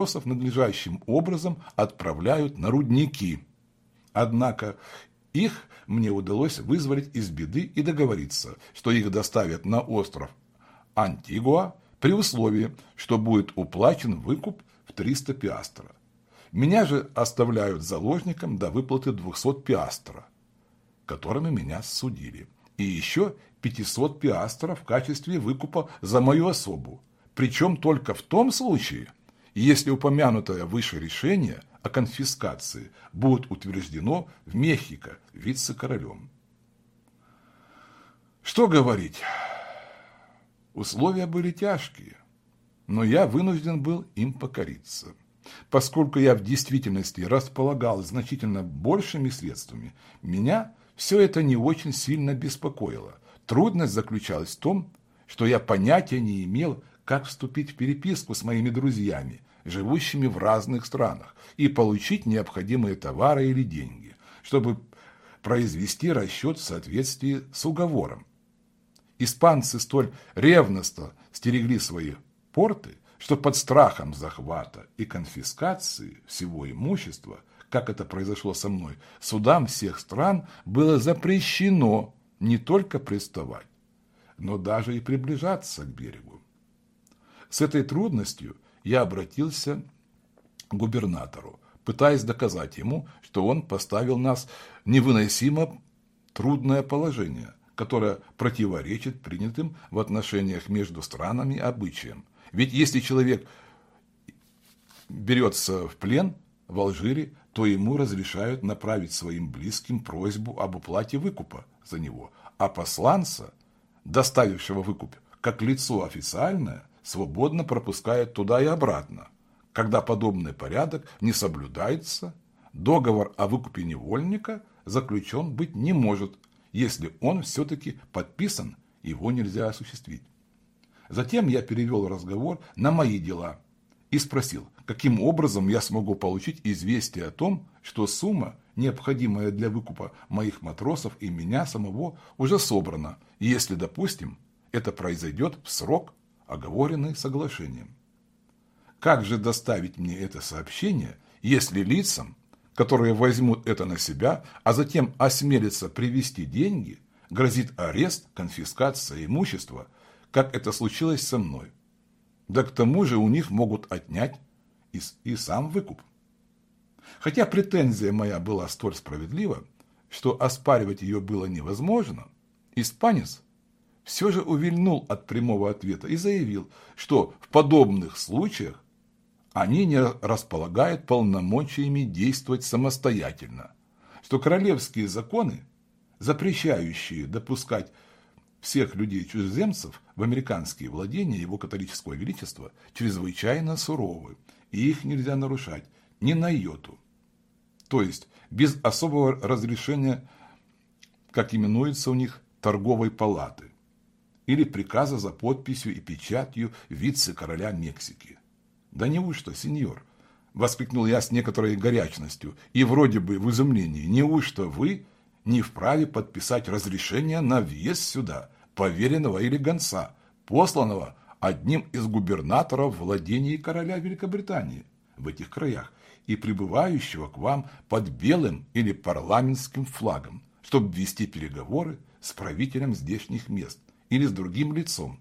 матросов надлежащим образом отправляют на рудники. Однако их мне удалось вызволить из беды и договориться, что их доставят на остров Антигуа при условии, что будет уплачен выкуп в 300 пиастра. Меня же оставляют заложником до выплаты 200 пиастра, которыми меня судили, и еще 500 пиастров в качестве выкупа за мою особу, причем только в том случае, если упомянутое выше решение о конфискации будет утверждено в Мехико вице-королем. Что говорить? Условия были тяжкие, но я вынужден был им покориться. Поскольку я в действительности располагал значительно большими средствами, меня все это не очень сильно беспокоило. Трудность заключалась в том, что я понятия не имел, как вступить в переписку с моими друзьями, живущими в разных странах, и получить необходимые товары или деньги, чтобы произвести расчет в соответствии с уговором. Испанцы столь ревностно стерегли свои порты, что под страхом захвата и конфискации всего имущества, как это произошло со мной, судам всех стран было запрещено не только приставать, но даже и приближаться к берегу. С этой трудностью я обратился к губернатору, пытаясь доказать ему, что он поставил нас в невыносимо трудное положение, которое противоречит принятым в отношениях между странами обычаям, ведь если человек берется в плен в Алжире, то ему разрешают направить своим близким просьбу об уплате выкупа за него, а посланца, доставившего выкуп, как лицо официальное, свободно пропускают туда и обратно. Когда подобный порядок не соблюдается, договор о выкупе невольника заключен быть не может, если он все-таки подписан, его нельзя осуществить. Затем я перевел разговор на мои дела и спросил, каким образом я смогу получить известие о том, что сумма, необходимая для выкупа моих матросов и меня самого, уже собрана, если, допустим, это произойдет в срок, оговоренный соглашением. Как же доставить мне это сообщение, если лицам, которые возьмут это на себя, а затем осмелятся привести деньги, грозит арест, конфискация имущества – как это случилось со мной. Да к тому же у них могут отнять и, и сам выкуп. Хотя претензия моя была столь справедлива, что оспаривать ее было невозможно, испанец все же увильнул от прямого ответа и заявил, что в подобных случаях они не располагают полномочиями действовать самостоятельно, что королевские законы, запрещающие допускать всех людей-чужеземцев в американские владения его католического величества чрезвычайно суровы, и их нельзя нарушать ни на йоту. То есть без особого разрешения, как именуется у них, торговой палаты или приказа за подписью и печатью вице-короля Мексики. «Да неужто, сеньор?» – воскликнул я с некоторой горячностью и вроде бы в изумлении. «Неужто вы не вправе подписать разрешение на въезд сюда, поверенного или гонца, посланного одним из губернаторов владений короля Великобритании в этих краях и прибывающего к вам под белым или парламентским флагом, чтобы вести переговоры с правителем здешних мест или с другим лицом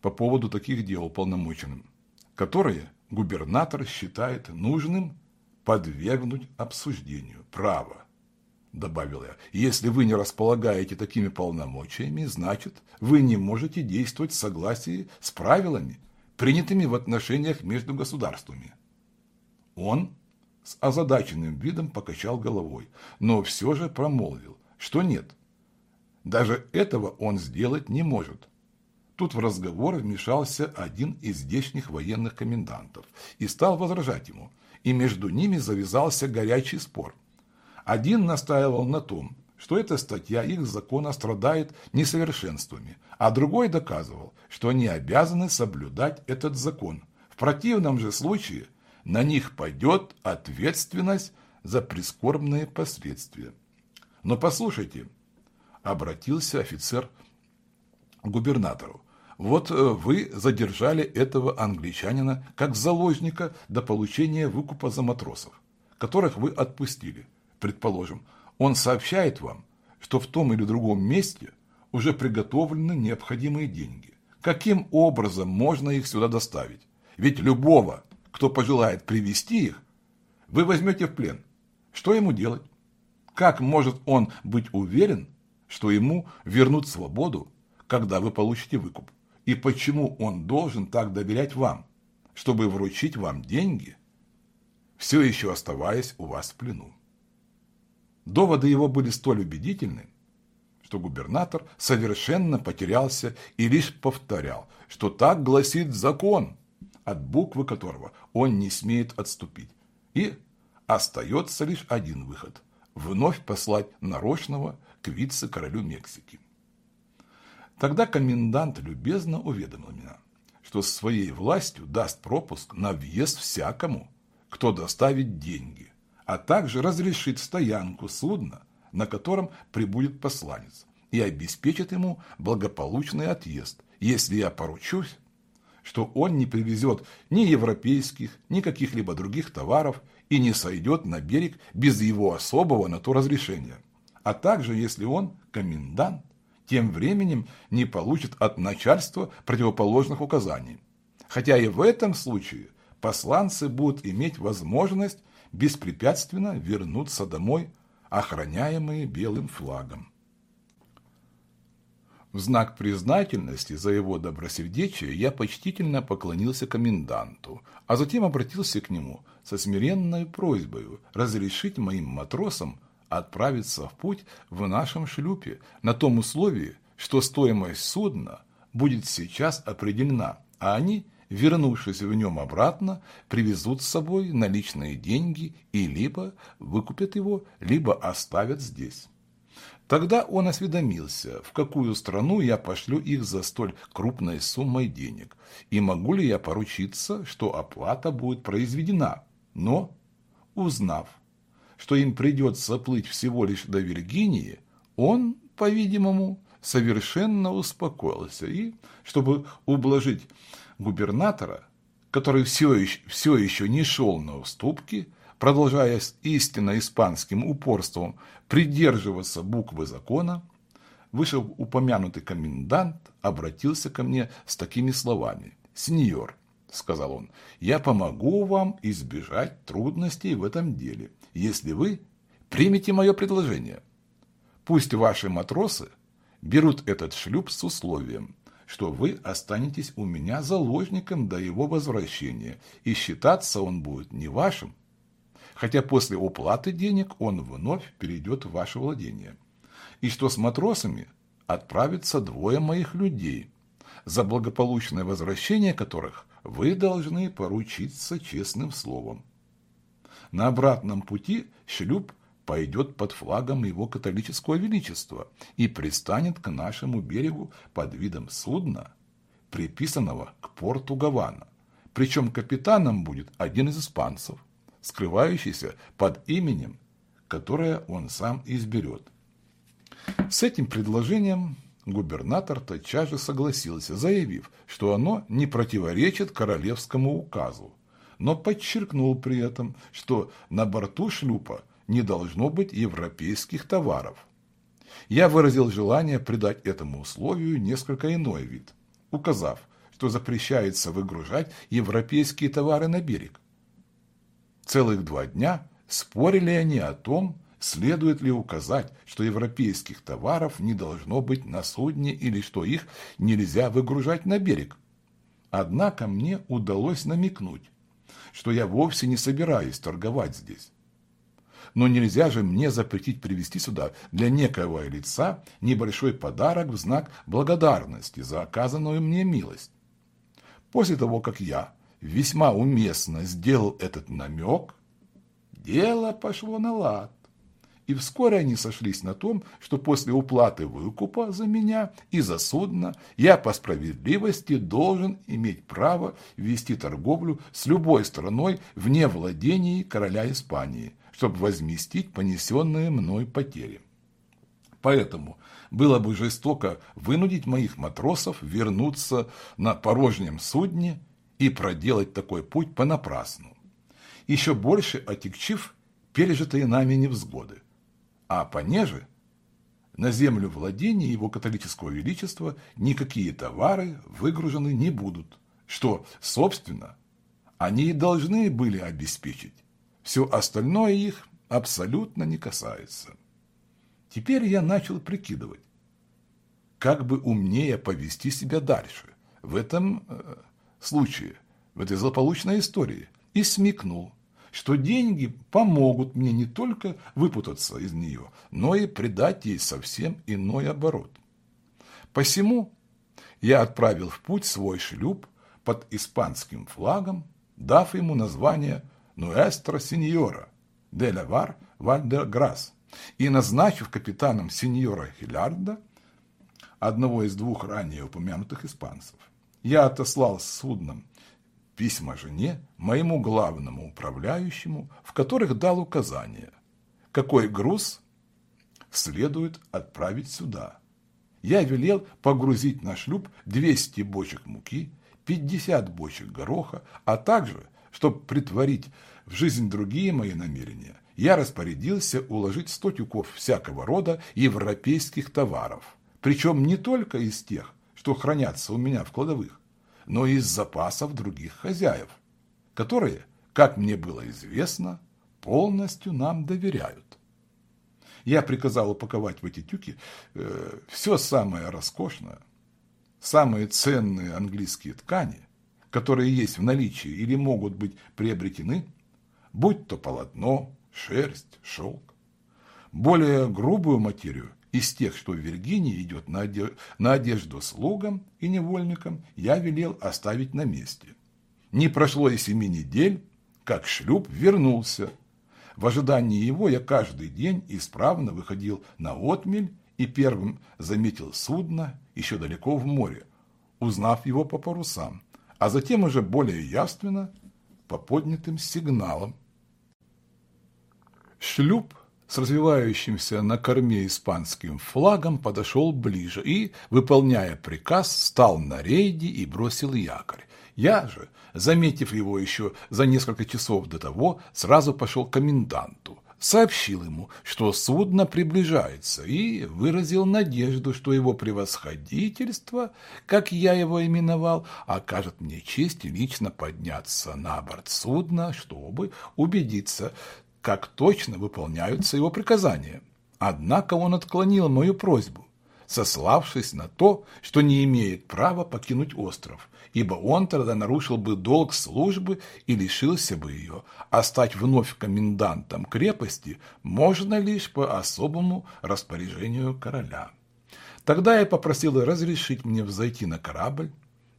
по поводу таких дел полномоченным, которые губернатор считает нужным подвергнуть обсуждению. Право, добавил я, если вы не располагаете такими полномочиями, значит, вы не можете действовать в согласии с правилами, принятыми в отношениях между государствами. Он с озадаченным видом покачал головой, но все же промолвил, что нет. Даже этого он сделать не может. Тут в разговор вмешался один из здешних военных комендантов и стал возражать ему – и между ними завязался горячий спор. Один настаивал на том, что эта статья их закона страдает несовершенствами, а другой доказывал, что они обязаны соблюдать этот закон. В противном же случае на них пойдет ответственность за прискорбные последствия. Но послушайте, обратился офицер к губернатору, Вот э, вы задержали этого англичанина как заложника до получения выкупа за матросов, которых вы отпустили. Предположим, он сообщает вам, что в том или другом месте уже приготовлены необходимые деньги. Каким образом можно их сюда доставить? Ведь любого, кто пожелает привести их, вы возьмете в плен. Что ему делать? Как может он быть уверен, что ему вернут свободу, когда вы получите выкуп? И почему он должен так доверять вам, чтобы вручить вам деньги, все еще оставаясь у вас в плену? Доводы его были столь убедительны, что губернатор совершенно потерялся и лишь повторял, что так гласит закон, от буквы которого он не смеет отступить. И остается лишь один выход – вновь послать нарочного к вице-королю Мексики. Тогда комендант любезно уведомил меня, что своей властью даст пропуск на въезд всякому, кто доставит деньги, а также разрешит стоянку судна, на котором прибудет посланец, и обеспечит ему благополучный отъезд, если я поручусь, что он не привезет ни европейских, ни каких-либо других товаров и не сойдет на берег без его особого на то разрешения, а также если он комендант тем временем не получит от начальства противоположных указаний. Хотя и в этом случае посланцы будут иметь возможность беспрепятственно вернуться домой, охраняемые белым флагом. В знак признательности за его добросердечие я почтительно поклонился коменданту, а затем обратился к нему со смиренной просьбой разрешить моим матросам отправиться в путь в нашем шлюпе на том условии, что стоимость судна будет сейчас определена, а они, вернувшись в нем обратно, привезут с собой наличные деньги и либо выкупят его, либо оставят здесь. Тогда он осведомился, в какую страну я пошлю их за столь крупной суммой денег, и могу ли я поручиться, что оплата будет произведена. Но, узнав, что им придется плыть всего лишь до Виргинии, он, по-видимому, совершенно успокоился и, чтобы ублажить губернатора, который все еще, все еще не шел на уступки, продолжая с истинно испанским упорством придерживаться буквы закона, вышеупомянутый комендант обратился ко мне с такими словами. «Сеньор, — сказал он, — я помогу вам избежать трудностей в этом деле если вы примете мое предложение. Пусть ваши матросы берут этот шлюп с условием, что вы останетесь у меня заложником до его возвращения, и считаться он будет не вашим, хотя после уплаты денег он вновь перейдет в ваше владение, и что с матросами отправятся двое моих людей, за благополучное возвращение которых вы должны поручиться честным словом. На обратном пути шлюп пойдет под флагом его католического величества и пристанет к нашему берегу под видом судна, приписанного к порту Гавана. Причем капитаном будет один из испанцев, скрывающийся под именем, которое он сам изберет. С этим предложением губернатор тотчас же согласился, заявив, что оно не противоречит королевскому указу, но подчеркнул при этом, что на борту шлюпа не должно быть европейских товаров. Я выразил желание придать этому условию несколько иной вид, указав, что запрещается выгружать европейские товары на берег. Целых два дня спорили они о том, следует ли указать, что европейских товаров не должно быть на судне или что их нельзя выгружать на берег. Однако мне удалось намекнуть, что я вовсе не собираюсь торговать здесь. Но нельзя же мне запретить привезти сюда для некоего лица небольшой подарок в знак благодарности за оказанную мне милость. После того, как я весьма уместно сделал этот намек, дело пошло на лад и вскоре они сошлись на том, что после уплаты выкупа за меня и за судно я по справедливости должен иметь право вести торговлю с любой страной вне владений короля Испании, чтобы возместить понесенные мной потери. Поэтому было бы жестоко вынудить моих матросов вернуться на порожнем судне и проделать такой путь понапрасну, еще больше отягчив пережитые нами невзгоды. А понеже на землю владения его католического величества никакие товары выгружены не будут, что, собственно, они и должны были обеспечить. Все остальное их абсолютно не касается. Теперь я начал прикидывать, как бы умнее повести себя дальше в этом э, случае, в этой злополучной истории, и смекнул, что деньги помогут мне не только выпутаться из нее, но и придать ей совсем иной оборот. Посему я отправил в путь свой шлюп под испанским флагом, дав ему название «Нуэстро Синьора» де Левар Вальдерграс и назначив капитаном сеньора Хиллярда, одного из двух ранее упомянутых испанцев. Я отослал с судном письма жене, моему главному управляющему, в которых дал указание, какой груз следует отправить сюда. Я велел погрузить на шлюп 200 бочек муки, 50 бочек гороха, а также, чтобы притворить в жизнь другие мои намерения, я распорядился уложить 100 тюков всякого рода европейских товаров, причем не только из тех, что хранятся у меня в кладовых, но и из запасов других хозяев, которые, как мне было известно, полностью нам доверяют. Я приказал упаковать в эти тюки э, все самое роскошное, самые ценные английские ткани, которые есть в наличии или могут быть приобретены, будь то полотно, шерсть, шелк. Более грубую материю из тех, что в Виргинии идет на, одежду, на одежду слугам и невольникам, я велел оставить на месте. Не прошло и семи недель, как шлюп вернулся. В ожидании его я каждый день исправно выходил на отмель и первым заметил судно еще далеко в море, узнав его по парусам, а затем уже более явственно по поднятым сигналам. Шлюп с развивающимся на корме испанским флагом подошел ближе и, выполняя приказ, стал на рейде и бросил якорь. Я же, заметив его еще за несколько часов до того, сразу пошел к коменданту, сообщил ему, что судно приближается, и выразил надежду, что его превосходительство, как я его именовал, окажет мне честь лично подняться на борт судна, чтобы убедиться, как точно выполняются его приказания. Однако он отклонил мою просьбу, сославшись на то, что не имеет права покинуть остров, ибо он тогда нарушил бы долг службы и лишился бы ее, а стать вновь комендантом крепости можно лишь по особому распоряжению короля. Тогда я попросил разрешить мне взойти на корабль,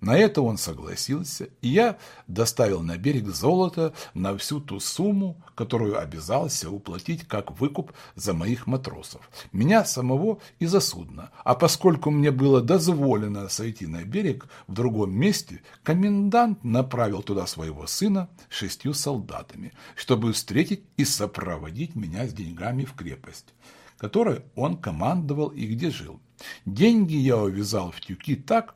на это он согласился, и я доставил на берег золото на всю ту сумму, которую обязался уплатить как выкуп за моих матросов, меня самого и за судно. А поскольку мне было дозволено сойти на берег в другом месте, комендант направил туда своего сына шестью солдатами, чтобы встретить и сопроводить меня с деньгами в крепость, которой он командовал и где жил. Деньги я увязал в тюки так,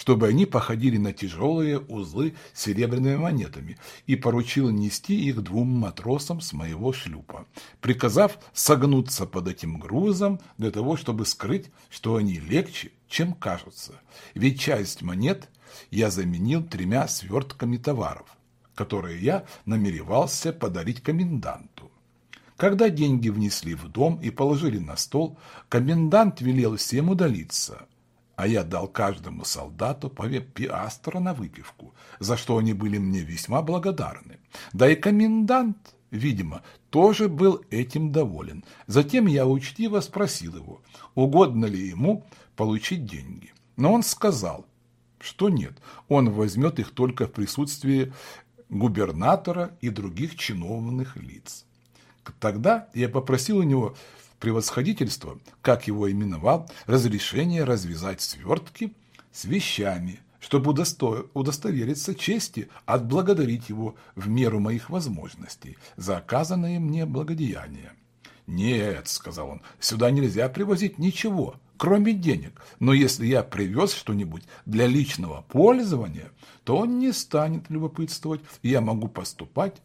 чтобы они походили на тяжелые узлы с серебряными монетами, и поручил нести их двум матросам с моего шлюпа, приказав согнуться под этим грузом для того, чтобы скрыть, что они легче, чем кажутся. Ведь часть монет я заменил тремя свертками товаров, которые я намеревался подарить коменданту. Когда деньги внесли в дом и положили на стол, комендант велел всем удалиться, а я дал каждому солдату по пиастра на выпивку, за что они были мне весьма благодарны. Да и комендант, видимо, тоже был этим доволен. Затем я учтиво спросил его, угодно ли ему получить деньги. Но он сказал, что нет, он возьмет их только в присутствии губернатора и других чиновных лиц. Тогда я попросил у него превосходительство, как его именовал, разрешение развязать свертки с вещами, чтобы удосто... удостовериться чести, отблагодарить его в меру моих возможностей за оказанное мне благодеяние. «Нет», – сказал он, – «сюда нельзя привозить ничего, кроме денег. Но если я привез что-нибудь для личного пользования, то он не станет любопытствовать, и я могу поступать,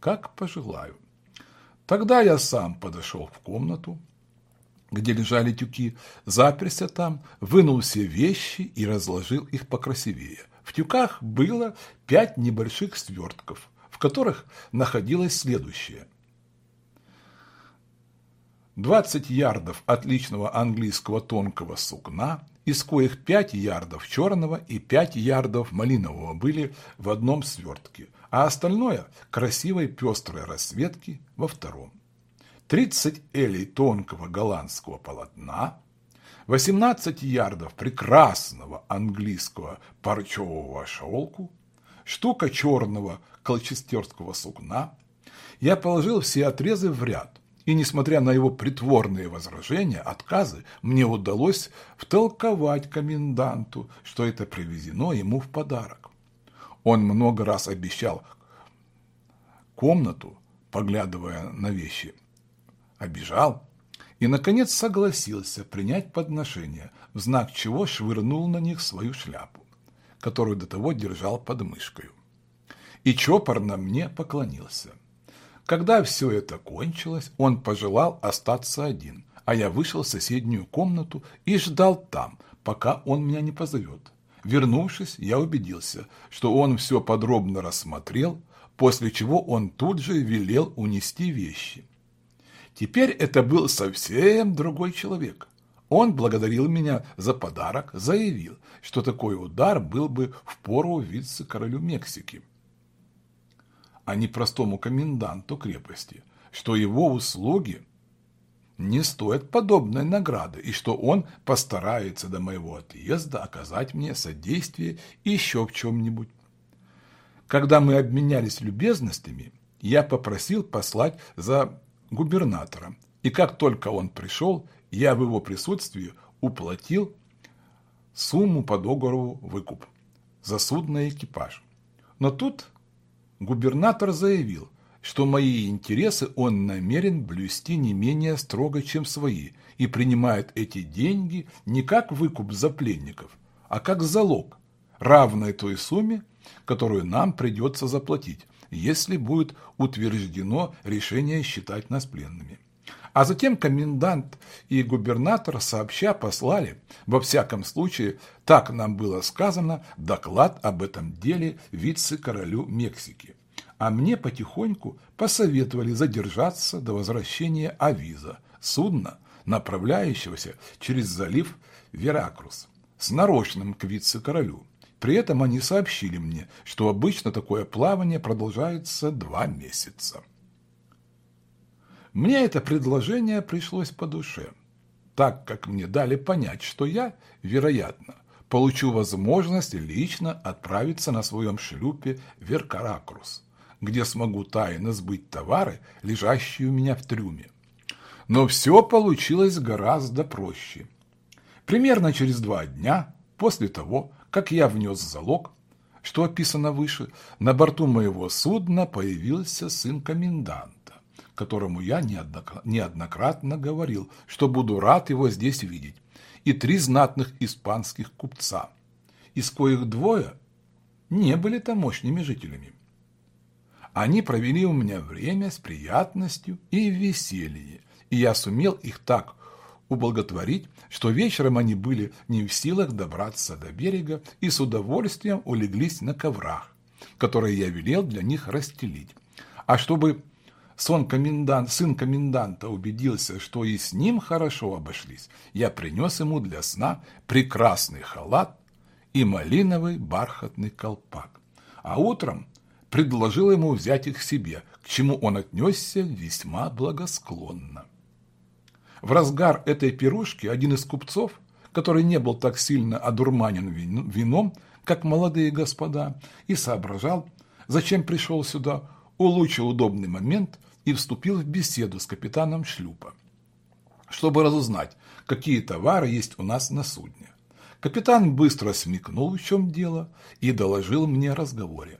как пожелаю». Тогда я сам подошел в комнату, где лежали тюки, заперся там, вынул все вещи и разложил их покрасивее. В тюках было пять небольших свертков, в которых находилось следующее. 20 ярдов отличного английского тонкого сукна, из коих 5 ярдов черного и 5 ярдов малинового были в одном свертке, а остальное – красивой пестрой расцветки во втором. 30 элей тонкого голландского полотна, 18 ярдов прекрасного английского парчевого шелку, штука черного колчестерского сукна. Я положил все отрезы в ряд, и, несмотря на его притворные возражения, отказы, мне удалось втолковать коменданту, что это привезено ему в подарок. Он много раз обещал комнату, поглядывая на вещи, обижал и, наконец, согласился принять подношение, в знак чего швырнул на них свою шляпу, которую до того держал под мышкой. И чопорно мне поклонился. Когда все это кончилось, он пожелал остаться один, а я вышел в соседнюю комнату и ждал там, пока он меня не позовет. Вернувшись, я убедился, что он все подробно рассмотрел, после чего он тут же велел унести вещи. Теперь это был совсем другой человек. Он благодарил меня за подарок, заявил, что такой удар был бы в пору вице-королю Мексики, а не простому коменданту крепости, что его услуги не стоят подобной награды и что он постарается до моего отъезда оказать мне содействие еще в чем-нибудь. Когда мы обменялись любезностями, я попросил послать за губернатором, и как только он пришел, я в его присутствии уплатил сумму по договору выкуп за судный экипаж. Но тут губернатор заявил, что мои интересы он намерен блюсти не менее строго, чем свои, и принимает эти деньги не как выкуп за пленников, а как залог, равной той сумме, которую нам придется заплатить, если будет утверждено решение считать нас пленными. А затем комендант и губернатор сообща послали, во всяком случае, так нам было сказано, доклад об этом деле вице-королю Мексики. А мне потихоньку посоветовали задержаться до возвращения Авиза, судна, направляющегося через залив Веракрус, с нарочным к вице-королю. При этом они сообщили мне, что обычно такое плавание продолжается два месяца. Мне это предложение пришлось по душе, так как мне дали понять, что я, вероятно, получу возможность лично отправиться на своем шлюпе в Веркаракрус, где смогу тайно сбыть товары, лежащие у меня в трюме. Но все получилось гораздо проще. Примерно через два дня после того, как я внес залог, что описано выше, на борту моего судна появился сын коменданта, которому я неоднократно говорил, что буду рад его здесь видеть, и три знатных испанских купца, из коих двое не были тамошними жителями. Они провели у меня время с приятностью и весельем, и я сумел их так ублаготворить, что вечером они были не в силах добраться до берега и с удовольствием улеглись на коврах, которые я велел для них расстелить. А чтобы сон комендант, сын коменданта убедился, что и с ним хорошо обошлись, я принес ему для сна прекрасный халат и малиновый бархатный колпак. А утром предложил ему взять их себе, к чему он отнесся весьма благосклонно. В разгар этой пирушки один из купцов, который не был так сильно одурманен вином, как молодые господа, и соображал, зачем пришел сюда, улучил удобный момент и вступил в беседу с капитаном шлюпа, чтобы разузнать, какие товары есть у нас на судне. Капитан быстро смекнул, в чем дело, и доложил мне о разговоре.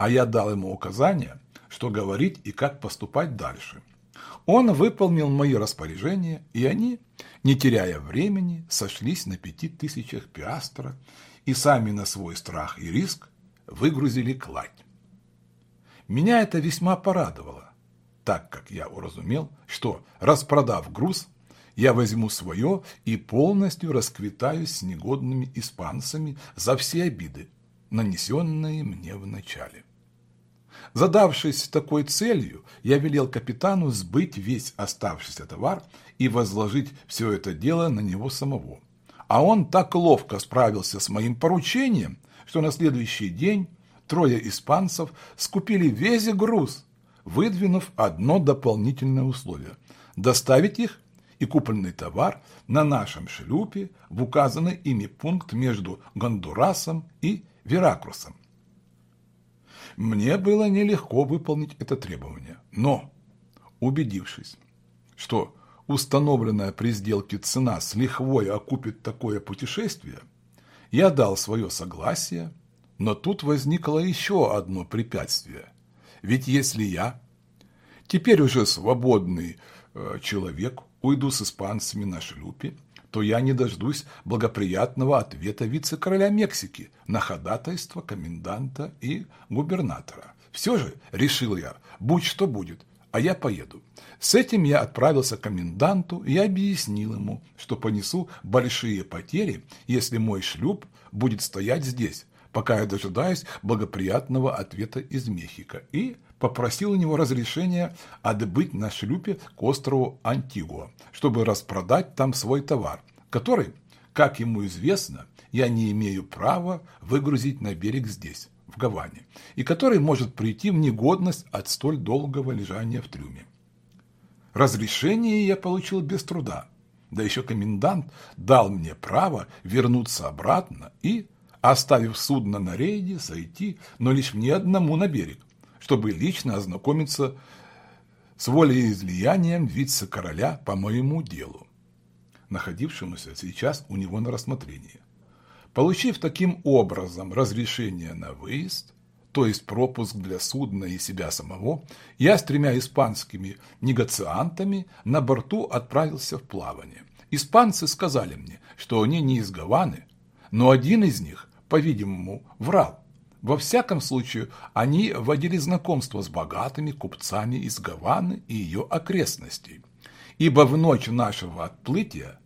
А я дал ему указание, что говорить и как поступать дальше – Он выполнил мои распоряжения, и они, не теряя времени, сошлись на пяти тысячах пиастра и сами на свой страх и риск выгрузили кладь. Меня это весьма порадовало, так как я уразумел, что, распродав груз, я возьму свое и полностью расквитаюсь с негодными испанцами за все обиды, нанесенные мне в начале. Задавшись такой целью, я велел капитану сбыть весь оставшийся товар и возложить все это дело на него самого. А он так ловко справился с моим поручением, что на следующий день трое испанцев скупили весь груз, выдвинув одно дополнительное условие – доставить их и купленный товар на нашем шлюпе в указанный ими пункт между Гондурасом и Веракрусом. Мне было нелегко выполнить это требование, но, убедившись, что установленная при сделке цена с лихвой окупит такое путешествие, я дал свое согласие, но тут возникло еще одно препятствие. Ведь если я, теперь уже свободный э, человек, уйду с испанцами на шлюпе, то я не дождусь благоприятного ответа вице-короля Мексики на ходатайство коменданта и губернатора. Все же, решил я, будь что будет, а я поеду. С этим я отправился к коменданту и объяснил ему, что понесу большие потери, если мой шлюп будет стоять здесь, пока я дожидаюсь благоприятного ответа из Мехико, и попросил у него разрешения отбыть на шлюпе к острову Антигуа, чтобы распродать там свой товар, который, как ему известно, я не имею права выгрузить на берег здесь, в Гаване, и который может прийти в негодность от столь долгого лежания в трюме. Разрешение я получил без труда, да еще комендант дал мне право вернуться обратно и, оставив судно на рейде, сойти, но лишь мне одному на берег, чтобы лично ознакомиться с волеизлиянием вице-короля по моему делу, находившемуся сейчас у него на рассмотрении. Получив таким образом разрешение на выезд, то есть пропуск для судна и себя самого, я с тремя испанскими негациантами на борту отправился в плавание. Испанцы сказали мне, что они не из Гаваны, но один из них, по-видимому, врал. Во всяком случае, они водили знакомство с богатыми купцами из Гаваны и ее окрестностей, ибо в ночь нашего отплытия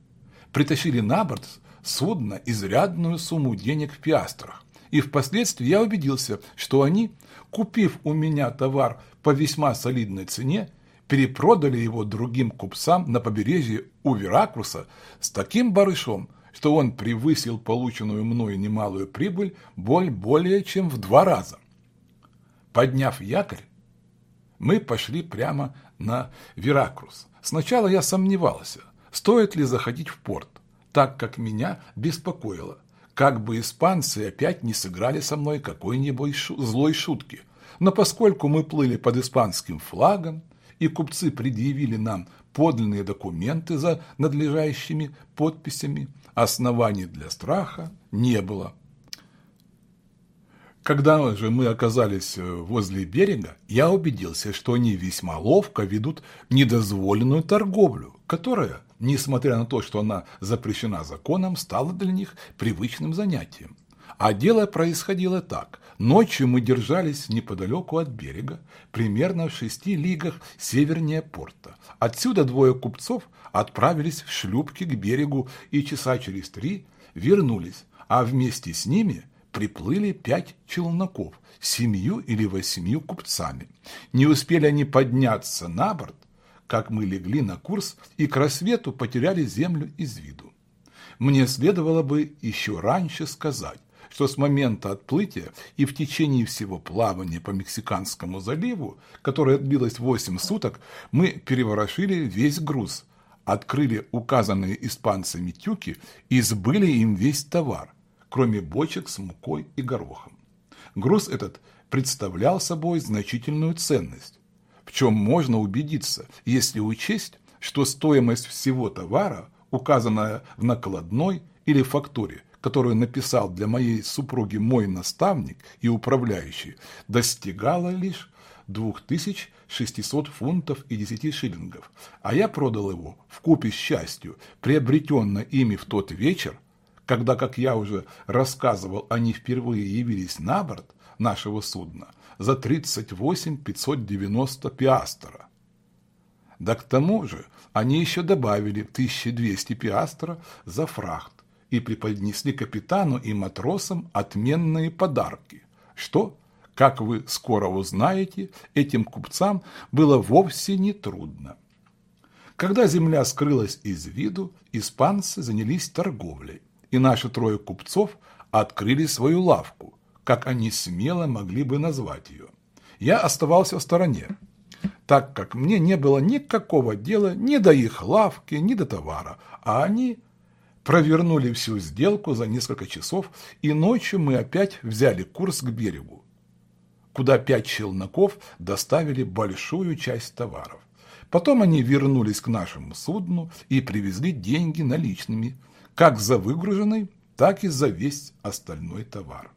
притащили на борт судна изрядную сумму денег в пиастрах, и впоследствии я убедился, что они, купив у меня товар по весьма солидной цене, перепродали его другим купцам на побережье у Веракруса с таким барышом, что он превысил полученную мною немалую прибыль боль более чем в два раза. Подняв якорь, мы пошли прямо на Веракрус. Сначала я сомневался, стоит ли заходить в порт, так как меня беспокоило, как бы испанцы опять не сыграли со мной какой-нибудь шу злой шутки. Но поскольку мы плыли под испанским флагом, и купцы предъявили нам подлинные документы за надлежащими подписями, оснований для страха не было. Когда же мы оказались э, возле берега, я убедился, что они весьма ловко ведут недозволенную торговлю, которая, несмотря на то, что она запрещена законом, стала для них привычным занятием. А дело происходило так. Ночью мы держались неподалеку от берега, примерно в шести лигах севернее порта. Отсюда двое купцов отправились в шлюпки к берегу и часа через три вернулись, а вместе с ними приплыли пять челноков с семью или восемью купцами. Не успели они подняться на борт, как мы легли на курс и к рассвету потеряли землю из виду. Мне следовало бы еще раньше сказать, что с момента отплытия и в течение всего плавания по Мексиканскому заливу, которое длилось 8 суток, мы переворошили весь груз, открыли указанные испанцами тюки и сбыли им весь товар, кроме бочек с мукой и горохом. Груз этот представлял собой значительную ценность, в чем можно убедиться, если учесть, что стоимость всего товара, указанная в накладной или фактуре, которую написал для моей супруги мой наставник и управляющий, достигала лишь 2600 фунтов и 10 шиллингов, а я продал его в купе с частью, приобретенно ими в тот вечер, когда, как я уже рассказывал, они впервые явились на борт нашего судна за 38 590 пиастера. Да к тому же они еще добавили 1200 пиастера за фрахт и преподнесли капитану и матросам отменные подарки, что, как вы скоро узнаете, этим купцам было вовсе не трудно. Когда земля скрылась из виду, испанцы занялись торговлей и наши трое купцов открыли свою лавку, как они смело могли бы назвать ее. Я оставался в стороне, так как мне не было никакого дела ни до их лавки, ни до товара, а они провернули всю сделку за несколько часов, и ночью мы опять взяли курс к берегу, куда пять челноков доставили большую часть товаров. Потом они вернулись к нашему судну и привезли деньги наличными – как за выгруженный, так и за весь остальной товар,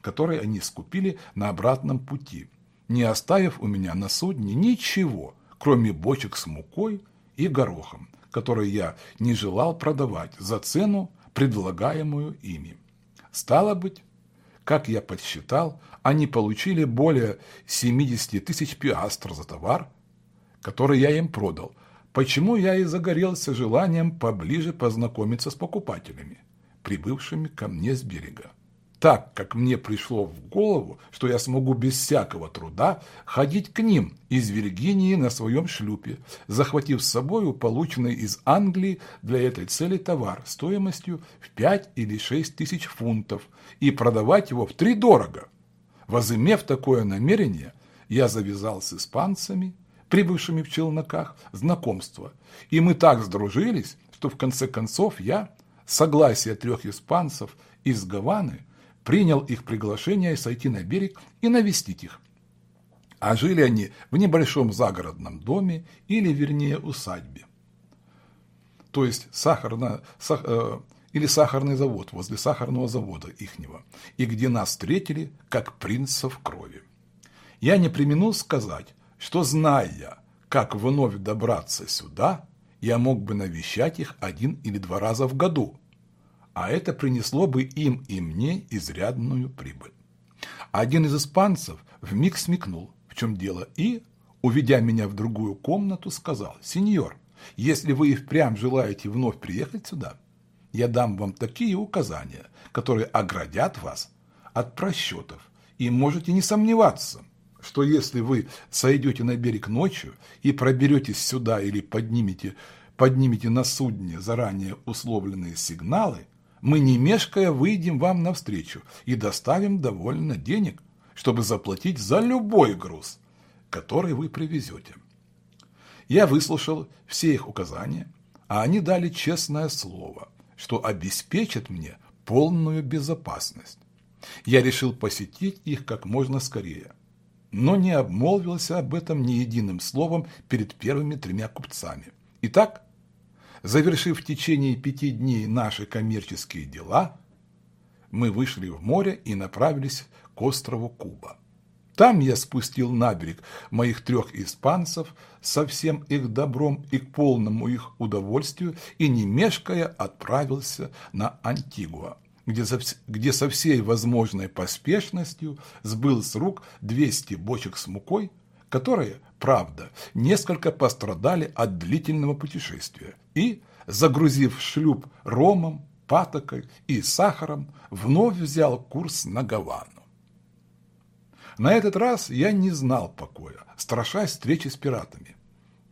который они скупили на обратном пути, не оставив у меня на судне ничего, кроме бочек с мукой и горохом, которые я не желал продавать за цену, предлагаемую ими. Стало быть, как я подсчитал, они получили более 70 тысяч пиастр за товар, который я им продал – почему я и загорелся желанием поближе познакомиться с покупателями, прибывшими ко мне с берега. Так как мне пришло в голову, что я смогу без всякого труда ходить к ним из Виргинии на своем шлюпе, захватив с собой полученный из Англии для этой цели товар стоимостью в 5 или 6 тысяч фунтов и продавать его в три дорого. Возымев такое намерение, я завязал с испанцами – прибывшими в челноках, знакомство. И мы так сдружились, что в конце концов я, согласие трех испанцев из Гаваны, принял их приглашение сойти на берег и навестить их. А жили они в небольшом загородном доме или, вернее, усадьбе. То есть сахарно, сах, э, или сахарный завод возле сахарного завода ихнего, и где нас встретили как принцев крови. Я не применул сказать, что, зная, как вновь добраться сюда, я мог бы навещать их один или два раза в году, а это принесло бы им и мне изрядную прибыль. Один из испанцев вмиг смекнул, в чем дело, и, уведя меня в другую комнату, сказал, «Сеньор, если вы и впрямь желаете вновь приехать сюда, я дам вам такие указания, которые оградят вас от просчетов, и можете не сомневаться, что если вы сойдете на берег ночью и проберетесь сюда или поднимете, поднимете на судне заранее условленные сигналы, мы не мешкая выйдем вам навстречу и доставим довольно денег, чтобы заплатить за любой груз, который вы привезете. Я выслушал все их указания, а они дали честное слово, что обеспечат мне полную безопасность. Я решил посетить их как можно скорее но не обмолвился об этом ни единым словом перед первыми тремя купцами. Итак, завершив в течение пяти дней наши коммерческие дела, мы вышли в море и направились к острову Куба. Там я спустил на берег моих трех испанцев со всем их добром и к полному их удовольствию и, не мешкая, отправился на Антигуа где, где со всей возможной поспешностью сбыл с рук 200 бочек с мукой, которые, правда, несколько пострадали от длительного путешествия, и, загрузив шлюп ромом, патокой и сахаром, вновь взял курс на Гавану. На этот раз я не знал покоя, страшась встречи с пиратами,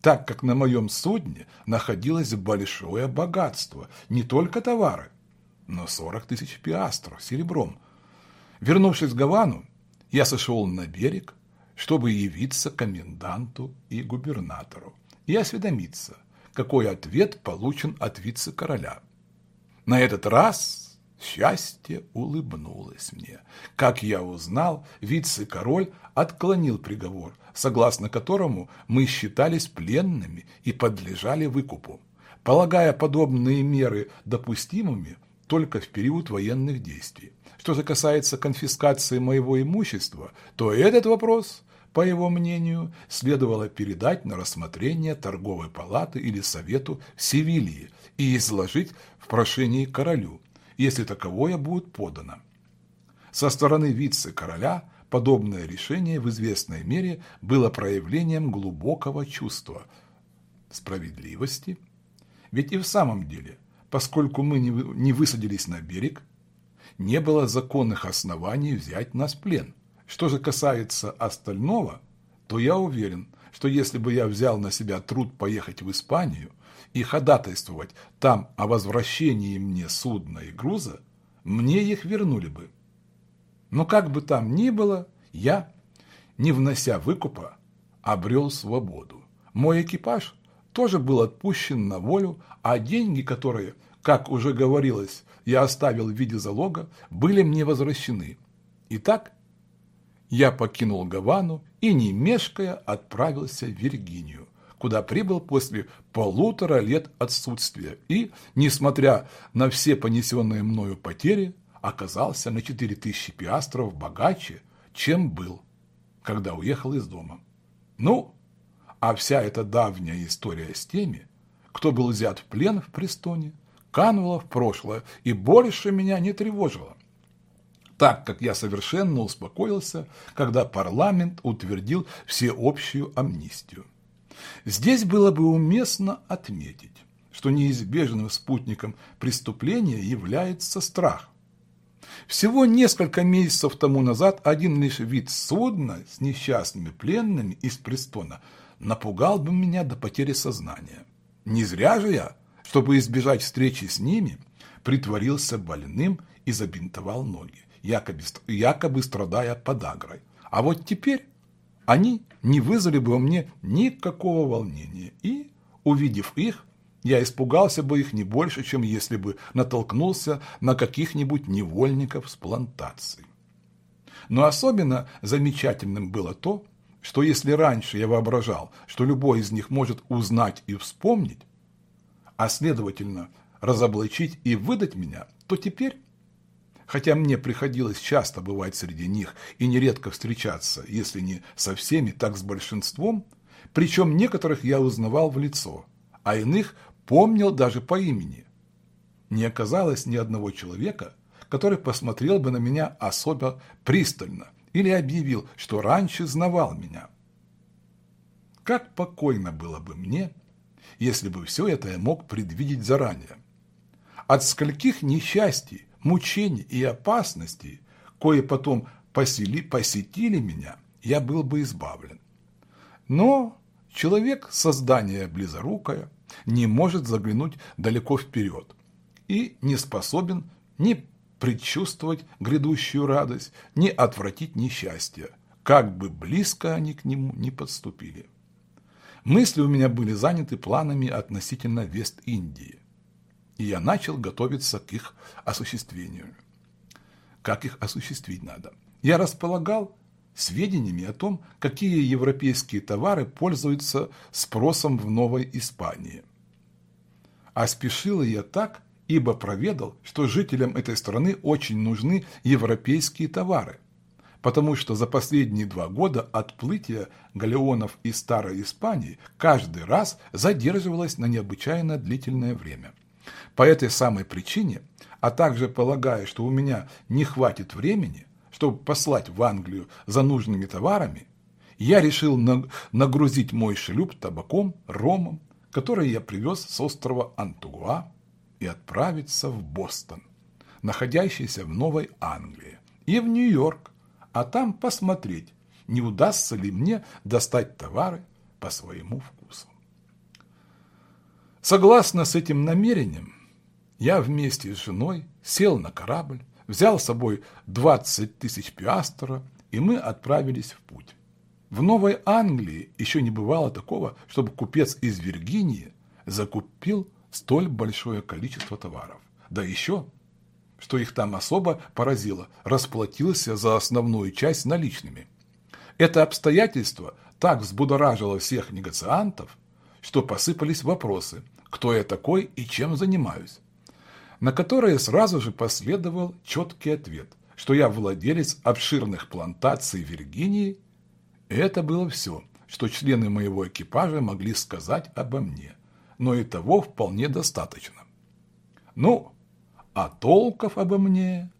так как на моем судне находилось большое богатство, не только товары, но 40 тысяч пиастров серебром. Вернувшись в Гавану, я сошел на берег, чтобы явиться коменданту и губернатору и осведомиться, какой ответ получен от вице-короля. На этот раз счастье улыбнулось мне. Как я узнал, вице-король отклонил приговор, согласно которому мы считались пленными и подлежали выкупу. Полагая подобные меры допустимыми, только в период военных действий. Что же касается конфискации моего имущества, то этот вопрос по его мнению, следовало передать на рассмотрение торговой палаты или совету в Севилье и изложить в прошении королю, если таковое будет подано. Со стороны вице-короля подобное решение в известной мере было проявлением глубокого чувства справедливости, ведь и в самом деле, поскольку мы не высадились на берег, не было законных оснований взять нас в плен. Что же касается остального, то я уверен, что если бы я взял на себя труд поехать в Испанию и ходатайствовать там о возвращении мне судна и груза, мне их вернули бы. Но как бы там ни было, я, не внося выкупа, обрел свободу. Мой экипаж тоже был отпущен на волю, а деньги, которые, как уже говорилось, я оставил в виде залога, были мне возвращены. Итак, я покинул Гавану и, не мешкая, отправился в Виргинию, куда прибыл после полутора лет отсутствия и, несмотря на все понесенные мною потери, оказался на 4000 пиастров богаче, чем был, когда уехал из дома. Ну, а вся эта давняя история с теми, кто был взят в плен в Престоне, канула в прошлое и больше меня не тревожила. Так как я совершенно успокоился, когда парламент утвердил всеобщую амнистию. Здесь было бы уместно отметить, что неизбежным спутником преступления является страх. Всего несколько месяцев тому назад один лишь вид судна с несчастными пленными из Престона напугал бы меня до потери сознания. Не зря же я чтобы избежать встречи с ними, притворился больным и забинтовал ноги, якобы, якобы страдая подагрой. А вот теперь они не вызвали бы у мне никакого волнения, и, увидев их, я испугался бы их не больше, чем если бы натолкнулся на каких-нибудь невольников с плантации. Но особенно замечательным было то, что если раньше я воображал, что любой из них может узнать и вспомнить, а следовательно разоблачить и выдать меня, то теперь, хотя мне приходилось часто бывать среди них и нередко встречаться, если не со всеми, так с большинством, причем некоторых я узнавал в лицо, а иных помнил даже по имени. Не оказалось ни одного человека, который посмотрел бы на меня особо пристально или объявил, что раньше знавал меня. Как покойно было бы мне, если бы все это я мог предвидеть заранее. От скольких несчастий, мучений и опасностей, кое потом посели, посетили меня, я был бы избавлен. Но человек, создание близорукое, не может заглянуть далеко вперед и не способен ни предчувствовать грядущую радость, ни отвратить несчастье, как бы близко они к нему не подступили. Мысли у меня были заняты планами относительно Вест-Индии, и я начал готовиться к их осуществлению. Как их осуществить надо? Я располагал сведениями о том, какие европейские товары пользуются спросом в Новой Испании. А спешил я так, ибо проведал, что жителям этой страны очень нужны европейские товары – потому что за последние два года отплытие галеонов из Старой Испании каждый раз задерживалось на необычайно длительное время. По этой самой причине, а также полагая, что у меня не хватит времени, чтобы послать в Англию за нужными товарами, я решил нагрузить мой шлюп табаком, ромом, который я привез с острова Антугуа, и отправиться в Бостон, находящийся в Новой Англии, и в Нью-Йорк, а там посмотреть, не удастся ли мне достать товары по своему вкусу. Согласно с этим намерением, я вместе с женой сел на корабль, взял с собой 20 тысяч пиастера, и мы отправились в путь. В Новой Англии еще не бывало такого, чтобы купец из Виргинии закупил столь большое количество товаров. Да еще что их там особо поразило, расплатился за основную часть наличными. Это обстоятельство так взбудоражило всех негациантов, что посыпались вопросы, кто я такой и чем занимаюсь, на которые сразу же последовал четкий ответ, что я владелец обширных плантаций Виргинии Это было все, что члены моего экипажа могли сказать обо мне, но и того вполне достаточно. Ну, а толков обо мне,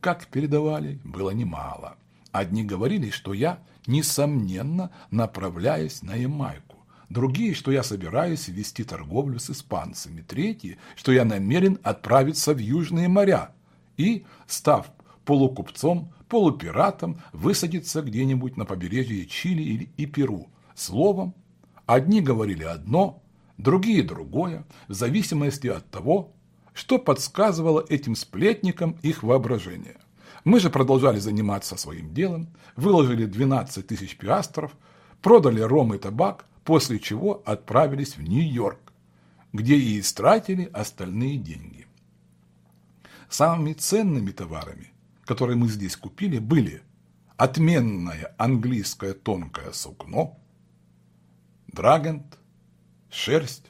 как передавали, было немало. Одни говорили, что я, несомненно, направляюсь на Ямайку. Другие, что я собираюсь вести торговлю с испанцами. Третьи, что я намерен отправиться в Южные моря и, став полукупцом, полупиратом, высадиться где-нибудь на побережье Чили или и Перу. Словом, одни говорили одно, другие другое, в зависимости от того, что подсказывало этим сплетникам их воображение. Мы же продолжали заниматься своим делом, выложили 12 тысяч пиастров, продали ром и табак, после чего отправились в Нью-Йорк, где и истратили остальные деньги. Самыми ценными товарами, которые мы здесь купили, были отменное английское тонкое сукно, драгент, шерсть,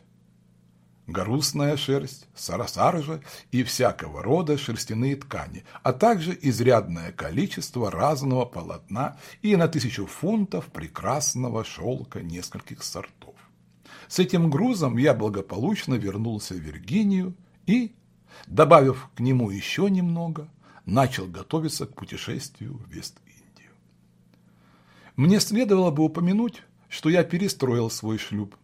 грустная шерсть, сарасаржа и всякого рода шерстяные ткани, а также изрядное количество разного полотна и на тысячу фунтов прекрасного шелка нескольких сортов. С этим грузом я благополучно вернулся в Виргинию и, добавив к нему еще немного, начал готовиться к путешествию в Вест-Индию. Мне следовало бы упомянуть, что я перестроил свой шлюп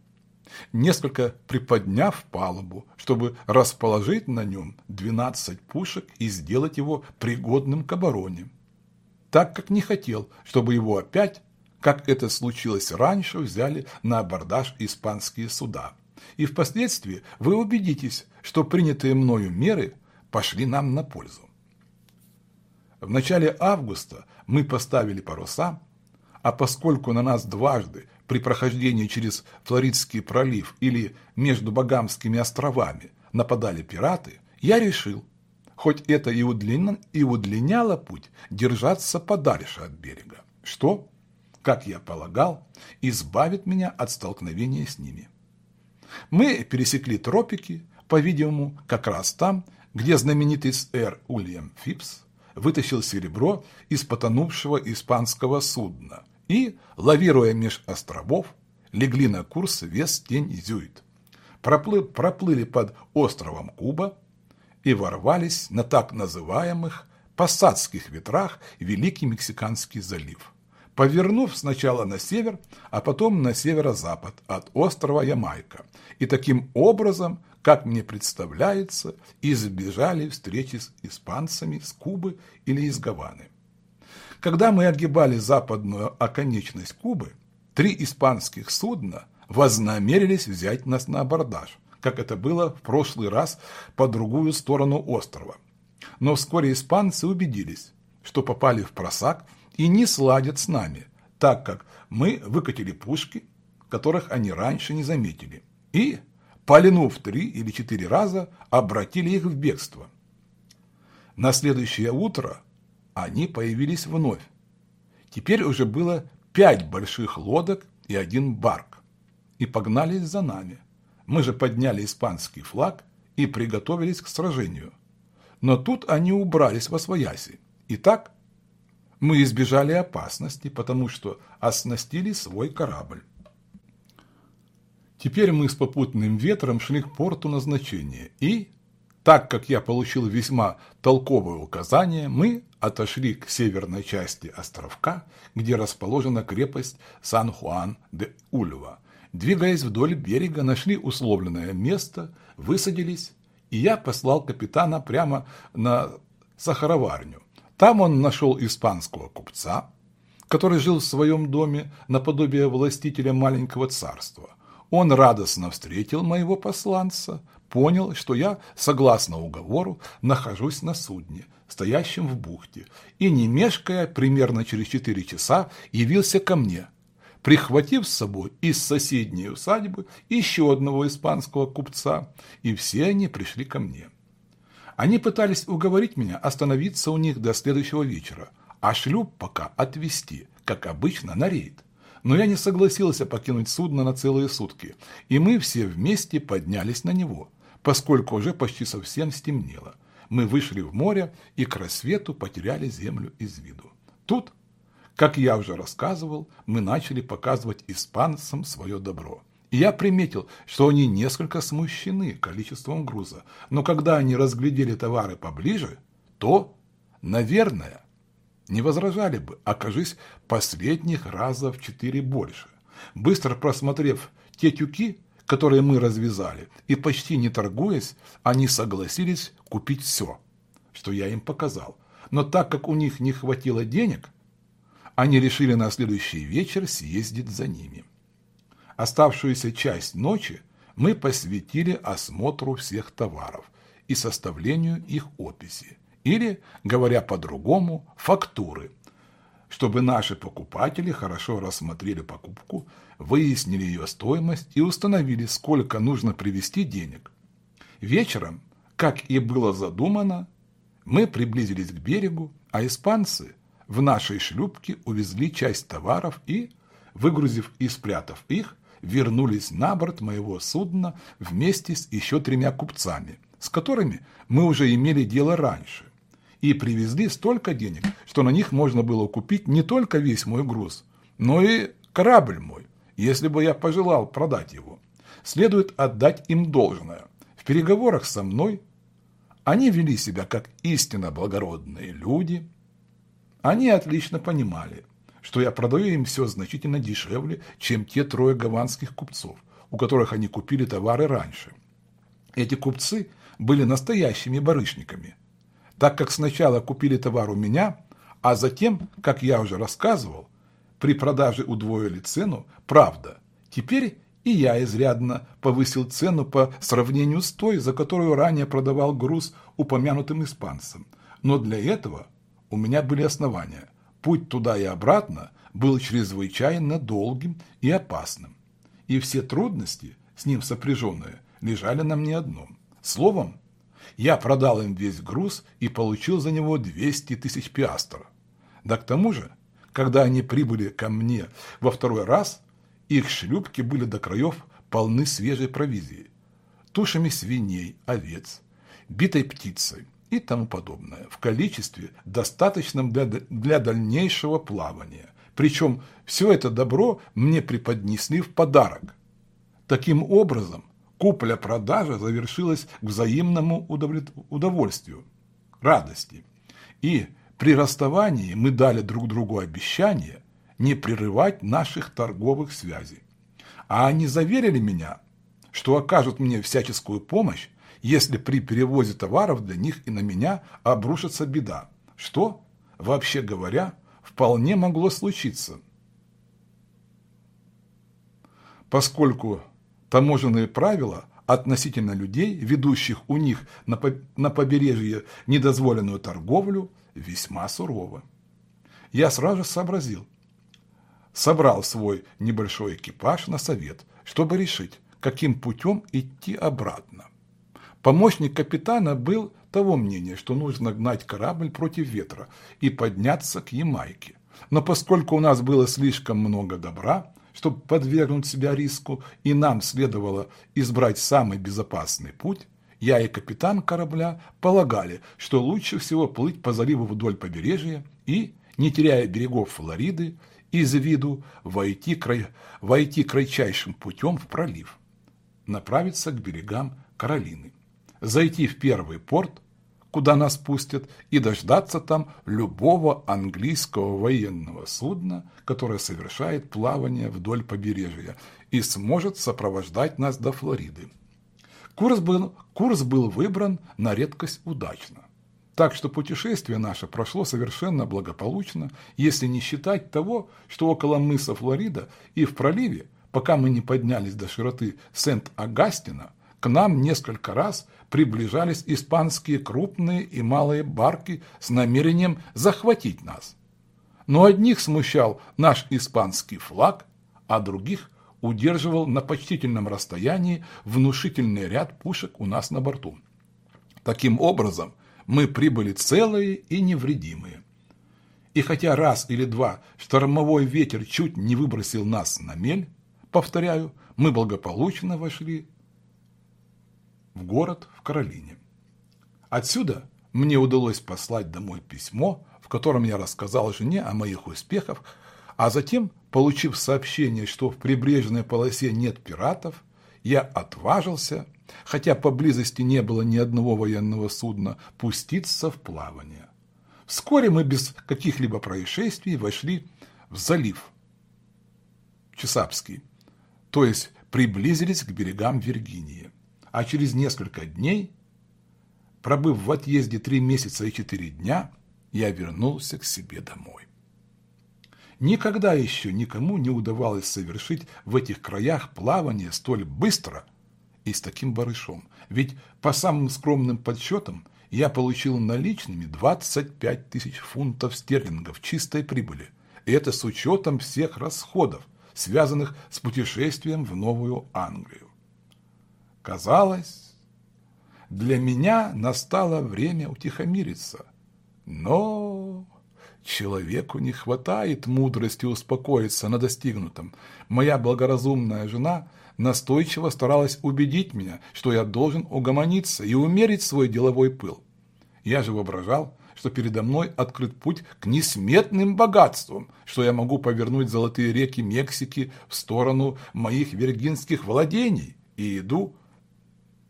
несколько приподняв палубу, чтобы расположить на нем 12 пушек и сделать его пригодным к обороне. Так как не хотел, чтобы его опять, как это случилось раньше, взяли на абордаж испанские суда. И впоследствии вы убедитесь, что принятые мною меры пошли нам на пользу. В начале августа мы поставили паруса, а поскольку на нас дважды при прохождении через Флоридский пролив или между Багамскими островами нападали пираты, я решил, хоть это и, удлин... и удлиняло путь, держаться подальше от берега, что, как я полагал, избавит меня от столкновения с ними. Мы пересекли тропики, по-видимому, как раз там, где знаменитый сэр Уильям Фипс вытащил серебро из потонувшего испанского судна – и, лавируя меж островов, легли на курс Вест-Тень-Зюит. Проплы, проплыли под островом Куба и ворвались на так называемых посадских ветрах Великий Мексиканский залив, повернув сначала на север, а потом на северо-запад от острова Ямайка, и таким образом, как мне представляется, избежали встречи с испанцами с Кубы или из Гаваны. Когда мы огибали западную оконечность Кубы, три испанских судна вознамерились взять нас на абордаж, как это было в прошлый раз по другую сторону острова. Но вскоре испанцы убедились, что попали в просак и не сладят с нами, так как мы выкатили пушки, которых они раньше не заметили, и, полинув три или четыре раза, обратили их в бегство. На следующее утро они появились вновь. Теперь уже было пять больших лодок и один барк. И погнались за нами. Мы же подняли испанский флаг и приготовились к сражению. Но тут они убрались во свояси. И так мы избежали опасности, потому что оснастили свой корабль. Теперь мы с попутным ветром шли к порту назначения и, так как я получил весьма толковое указание, мы отошли к северной части островка, где расположена крепость Сан-Хуан-де-Ульва. Двигаясь вдоль берега, нашли условленное место, высадились, и я послал капитана прямо на сахароварню. Там он нашел испанского купца, который жил в своем доме наподобие властителя маленького царства. Он радостно встретил моего посланца, понял, что я, согласно уговору, нахожусь на судне, стоящем в бухте, и, не мешкая, примерно через четыре часа явился ко мне, прихватив с собой из соседней усадьбы еще одного испанского купца, и все они пришли ко мне. Они пытались уговорить меня остановиться у них до следующего вечера, а шлюп пока отвезти, как обычно, на рейд. Но я не согласился покинуть судно на целые сутки, и мы все вместе поднялись на него, поскольку уже почти совсем стемнело. Мы вышли в море и к рассвету потеряли землю из виду. Тут, Как я уже рассказывал, мы начали показывать испанцам свое добро. И я приметил, что они несколько смущены количеством груза, но когда они разглядели товары поближе, то, наверное, не возражали бы, окажись последних раза в четыре больше. Быстро просмотрев те тюки, которые мы развязали, и почти не торгуясь, они согласились купить все, что я им показал. Но так как у них не хватило денег, они решили на следующий вечер съездить за ними. Оставшуюся часть ночи мы посвятили осмотру всех товаров и составлению их описи, или, говоря по-другому, фактуры, чтобы наши покупатели хорошо рассмотрели покупку, выяснили ее стоимость и установили, сколько нужно привезти денег. Вечером, как и было задумано, мы приблизились к берегу, а испанцы в нашей шлюпке увезли часть товаров и, выгрузив и спрятав их, вернулись на борт моего судна вместе с еще тремя купцами, с которыми мы уже имели дело раньше, и привезли столько денег, что на них можно было купить не только весь мой груз, но и корабль мой, если бы я пожелал продать его. Следует отдать им должное. В переговорах со мной они вели себя как истинно благородные люди. Они отлично понимали – что я продаю им все значительно дешевле, чем те трое гаванских купцов, у которых они купили товары раньше. Эти купцы были настоящими барышниками, так как сначала купили товар у меня, а затем, как я уже рассказывал, при продаже удвоили цену, правда, теперь и я изрядно повысил цену по сравнению с той, за которую ранее продавал груз упомянутым испанцам. Но для этого у меня были основания – Путь туда и обратно был чрезвычайно долгим и опасным, и все трудности, с ним сопряженные, лежали на мне одном. Словом, я продал им весь груз и получил за него 200 тысяч пиастров. Да к тому же, когда они прибыли ко мне во второй раз, их шлюпки были до краев полны свежей провизии, тушами свиней, овец, битой птицей, и тому подобное в количестве, достаточном для, для дальнейшего плавания. Причем все это добро мне преподнесли в подарок. Таким образом, купля-продажа завершилась к взаимному удовольствию, радости. И при расставании мы дали друг другу обещание не прерывать наших торговых связей. А они заверили меня, что окажут мне всяческую помощь если при перевозе товаров для них и на меня обрушится беда, что, вообще говоря, вполне могло случиться. Поскольку таможенные правила относительно людей, ведущих у них на, по на побережье недозволенную торговлю, весьма суровы. Я сразу сообразил, собрал свой небольшой экипаж на совет, чтобы решить, каким путем идти обратно. Помощник капитана был того мнения, что нужно гнать корабль против ветра и подняться к Ямайке. Но поскольку у нас было слишком много добра, чтобы подвергнуть себя риску, и нам следовало избрать самый безопасный путь, я и капитан корабля полагали, что лучше всего плыть по заливу вдоль побережья и, не теряя берегов Флориды, из виду войти, край, войти кратчайшим путем в пролив, направиться к берегам Каролины зайти в первый порт, куда нас пустят, и дождаться там любого английского военного судна, которое совершает плавание вдоль побережья и сможет сопровождать нас до Флориды. Курс был, курс был выбран на редкость удачно. Так что путешествие наше прошло совершенно благополучно, если не считать того, что около мыса Флорида и в проливе, пока мы не поднялись до широты Сент-Агастина, к нам несколько раз приближались испанские крупные и малые барки с намерением захватить нас. Но одних смущал наш испанский флаг, а других удерживал на почтительном расстоянии внушительный ряд пушек у нас на борту. Таким образом, мы прибыли целые и невредимые. И хотя раз или два штормовой ветер чуть не выбросил нас на мель, повторяю, мы благополучно вошли в город в Каролине. Отсюда мне удалось послать домой письмо, в котором я рассказал жене о моих успехах, а затем, получив сообщение, что в прибрежной полосе нет пиратов, я отважился, хотя поблизости не было ни одного военного судна, пуститься в плавание. Вскоре мы без каких-либо происшествий вошли в залив Чесапский, то есть приблизились к берегам Виргинии. А через несколько дней, пробыв в отъезде три месяца и четыре дня, я вернулся к себе домой. Никогда еще никому не удавалось совершить в этих краях плавание столь быстро и с таким барышом. Ведь по самым скромным подсчетам я получил наличными 25 тысяч фунтов стерлингов чистой прибыли. И это с учетом всех расходов, связанных с путешествием в Новую Англию. Казалось, для меня настало время утихомириться. Но Человеку не хватает мудрости успокоиться на достигнутом. Моя благоразумная жена настойчиво старалась убедить меня, что я должен угомониться и умерить свой деловой пыл. Я же воображал, что передо мной открыт путь к несметным богатствам, что я могу повернуть золотые реки Мексики в сторону моих виргинских владений и иду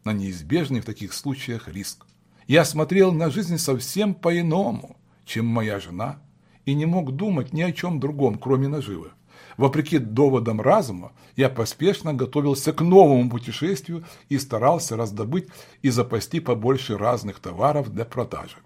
на неизбежный в таких случаях риск. Я смотрел на жизнь совсем по-иному, чем моя жена и не мог думать ни о чем другом, кроме наживы. Вопреки доводам разума, я поспешно готовился к новому путешествию и старался раздобыть и запасти побольше разных товаров для продажи.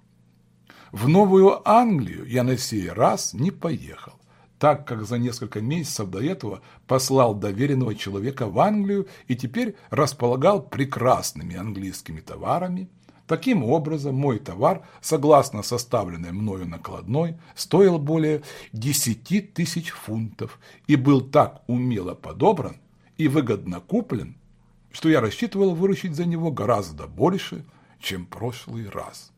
В Новую Англию я на сей раз не поехал, так как за несколько месяцев до этого послал доверенного человека в Англию и теперь располагал прекрасными английскими товарами – Таким образом, мой товар, согласно составленной мною накладной, стоил более 10 тысяч фунтов и был так умело подобран и выгодно куплен, что я рассчитывал выручить за него гораздо больше, чем прошлый раз.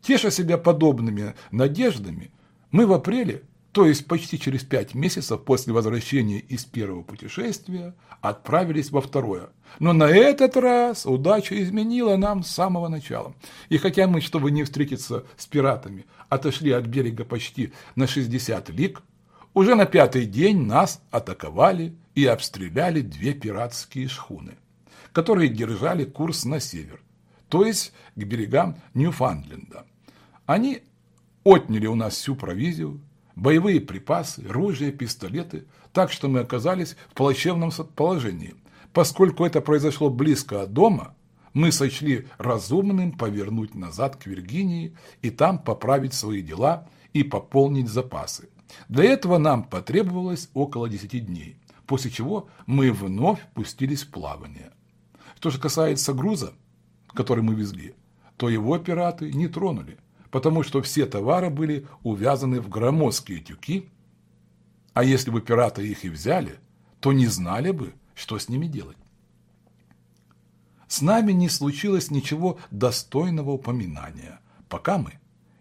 Теша себя подобными надеждами, мы в апреле то есть почти через пять месяцев после возвращения из первого путешествия отправились во второе. Но на этот раз удача изменила нам с самого начала. И хотя мы, чтобы не встретиться с пиратами, отошли от берега почти на 60 лиг, уже на пятый день нас атаковали и обстреляли две пиратские шхуны, которые держали курс на север, то есть к берегам Ньюфандленда. Они отняли у нас всю провизию, боевые припасы, ружья, пистолеты, так что мы оказались в плачевном положении. Поскольку это произошло близко от дома, мы сочли разумным повернуть назад к Виргинии и там поправить свои дела и пополнить запасы. Для этого нам потребовалось около 10 дней, после чего мы вновь пустились в плавание. Что же касается груза, который мы везли, то его пираты не тронули потому что все товары были увязаны в громоздкие тюки, а если бы пираты их и взяли, то не знали бы, что с ними делать. С нами не случилось ничего достойного упоминания, пока мы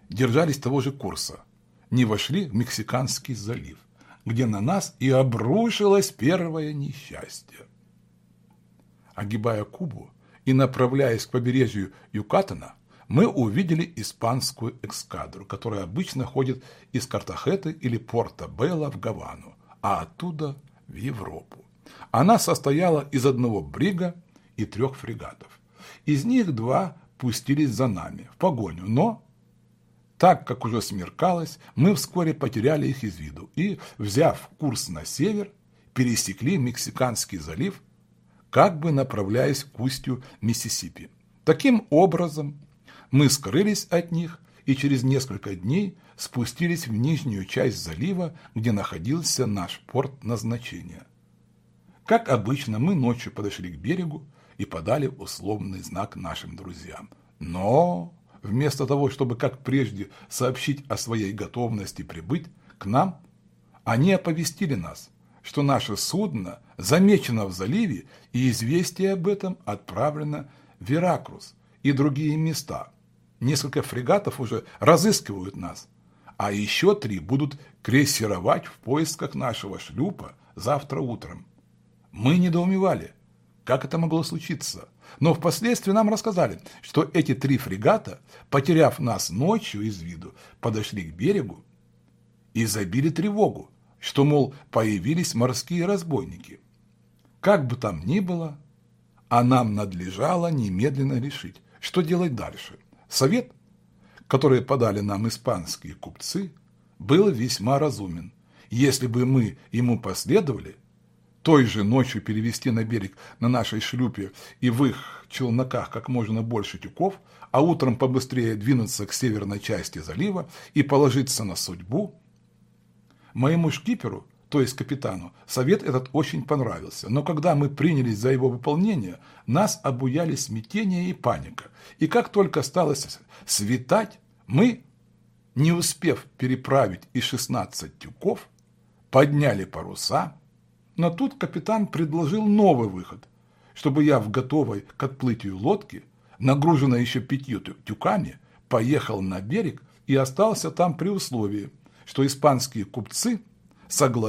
держались того же курса, не вошли в Мексиканский залив, где на нас и обрушилось первое несчастье. Огибая Кубу и направляясь к побережью Юкатана, мы увидели испанскую эскадру, которая обычно ходит из Картахеты или Порта-Белла в Гавану, а оттуда в Европу. Она состояла из одного брига и трех фрегатов. Из них два пустились за нами в погоню, но так как уже смеркалось, мы вскоре потеряли их из виду и, взяв курс на север, пересекли Мексиканский залив, как бы направляясь к устью Миссисипи. Таким образом, мы скрылись от них и через несколько дней спустились в нижнюю часть залива, где находился наш порт назначения. Как обычно, мы ночью подошли к берегу и подали условный знак нашим друзьям. Но вместо того, чтобы, как прежде, сообщить о своей готовности прибыть к нам, они оповестили нас, что наше судно замечено в заливе и известие об этом отправлено в Веракрус и другие места – Несколько фрегатов уже разыскивают нас, а еще три будут крейсеровать в поисках нашего шлюпа завтра утром. Мы недоумевали, как это могло случиться. Но впоследствии нам рассказали, что эти три фрегата, потеряв нас ночью из виду, подошли к берегу и забили тревогу, что, мол, появились морские разбойники. Как бы там ни было, а нам надлежало немедленно решить, что делать дальше. Совет, который подали нам испанские купцы, был весьма разумен. Если бы мы ему последовали, той же ночью перевести на берег на нашей шлюпе и в их челноках как можно больше тюков, а утром побыстрее двинуться к северной части залива и положиться на судьбу, моему шкиперу, то есть капитану, совет этот очень понравился, но когда мы принялись за его выполнение, нас обуяли смятение и паника, и как только стало светать, мы, не успев переправить и 16 тюков, подняли паруса, но тут капитан предложил новый выход, чтобы я в готовой к отплытию лодке, нагруженной еще пятью тюками, поехал на берег и остался там при условии, что испанские купцы согласились